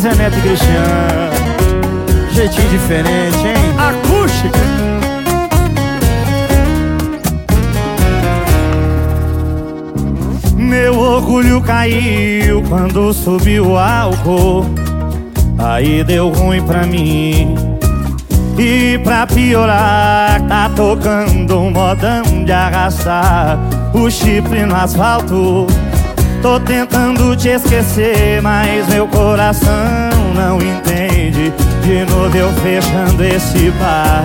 Zé Neto e Cristiano. Jeitinho diferente, hein? Acústica. Meu orgulho caiu quando subiu o álcool. Aí deu ruim pra mim. E pra piorar, tá tocando um modão de arrastar O chifre no asfalto Tô tentando te esquecer, mas meu coração não entende. De novo eu fechando esse bar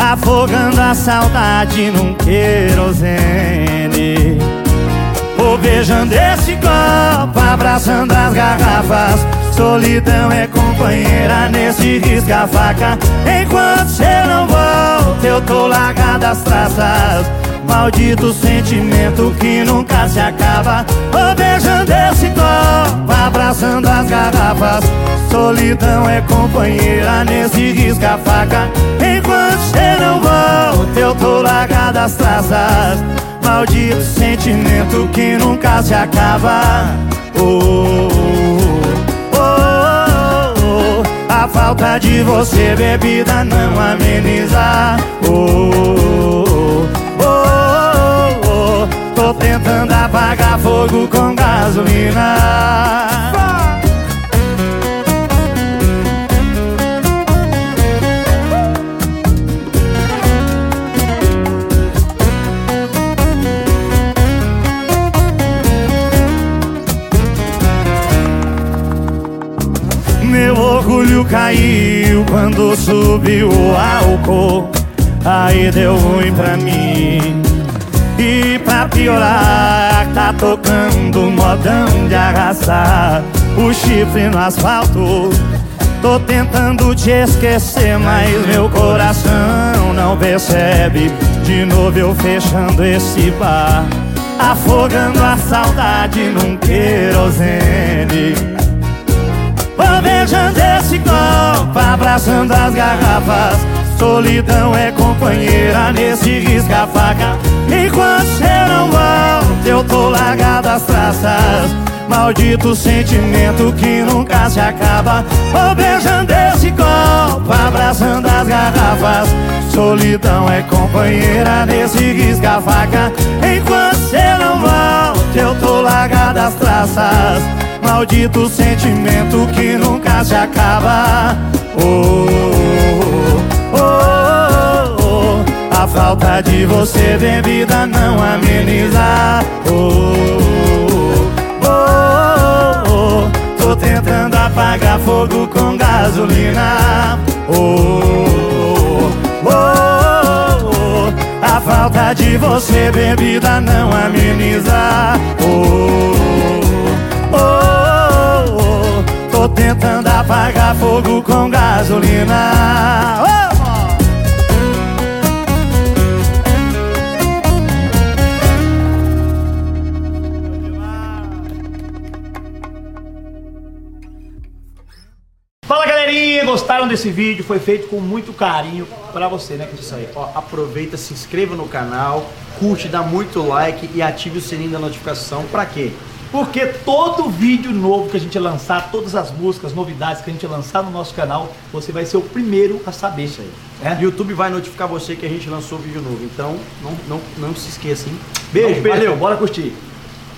Afogando a saudade num querosene. Vou beijando esse copo, abraçando as garrafas. Solidão é companheira nesse risca-faca Enquanto cê não volta, eu tô largado as traças Maldito sentimento que nunca se acaba. Vou beijando esse copo, abraçando as garrafas. Solidão é companheira nesse risca-faca Enquanto cê não volta, eu tô largado as traças. Maldito sentimento que nunca se acaba. Oh, oh, oh, oh, A falta de você, bebida, não ameniza. Oh, fogo com gasolina. Meu orgulho caiu quando subiu o álcool. Aí deu ruim pra mim E pra piorar, tá tocando modão de arrastar O chifre no asfalto. Tô tentando te esquecer, mas meu coração. não percebe. De novo eu fechando esse bar. Afogando a saudade num querosene. Vou beijando esse copo, abraçando as garrafas Solidão é companheira nesse risca-faca. Enquanto cê não volta, eu tô largado as traças. Maldito sentimento que nunca se acaba. Vou beijando esse copo, abraçando as garrafas. Solidão é companheira nesse risca-faca. Enquanto cê não volta, eu tô largado as traças. Maldito sentimento que nunca se acaba. Oh, oh, oh, A falta de você, bebida, não ameniza oh, oh, oh, Tô tentando apagar fogo com gasolina. Oh, oh, oh, A falta de você, bebida, não ameniza oh, oh, oh, Tô tentando apagar fogo com gasolina galerinha, gostaram desse vídeo? Foi feito com muito carinho pra você, né? Que isso aí. Ó, aproveita, se inscreva no canal, curte, dá muito like e ative o sininho da notificação. Pra quê? Porque todo vídeo novo que a gente lançar, todas as músicas, novidades que a gente lançar no nosso canal, você vai ser o primeiro a saber isso aí. É? YouTube vai notificar você que a gente lançou vídeo novo. Então, não, não, não se esqueça, hein? Beijo, Beijo, valeu! bora curtir.